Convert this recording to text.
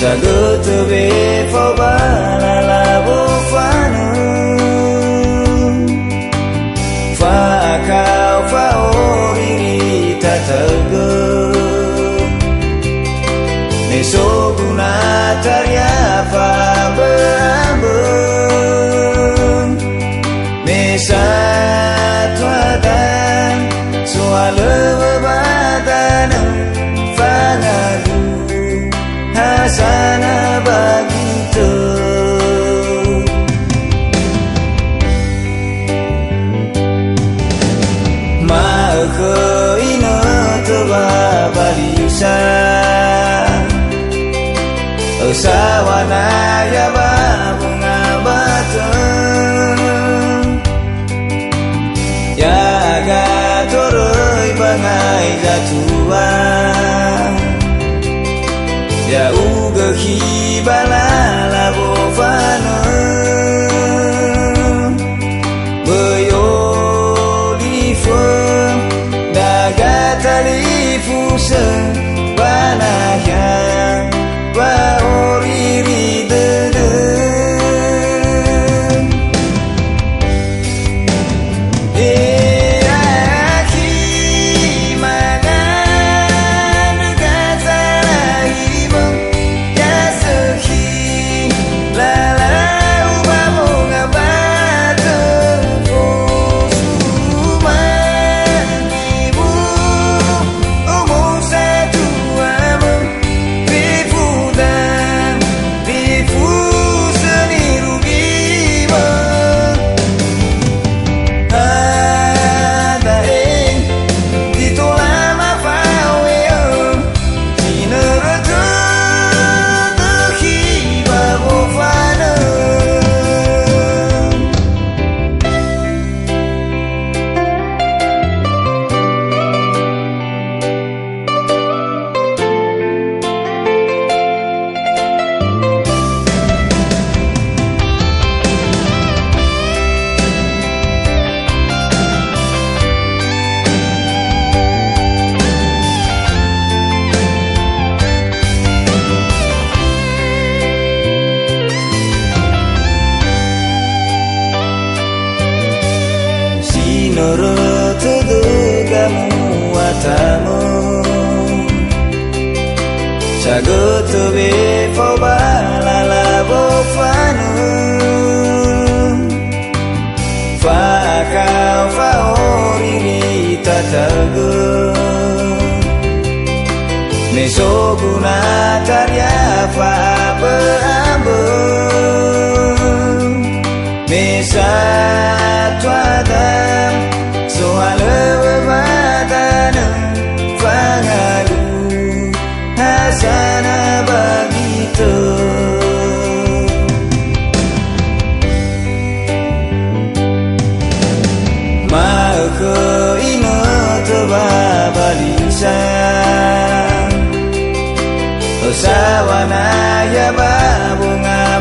saluto be fobala la bofano fa kau fa ori tatalgo ne so gunataria fa bambo ne sa Usawana ya babunga batu Ya ga toroi bangai jatua Ya uga hibala Sagutu be fobala la bofanu Fa kau fa oriri tatagu Meso guna tarya fa beambung Mesa tuadam Usawana ya babunga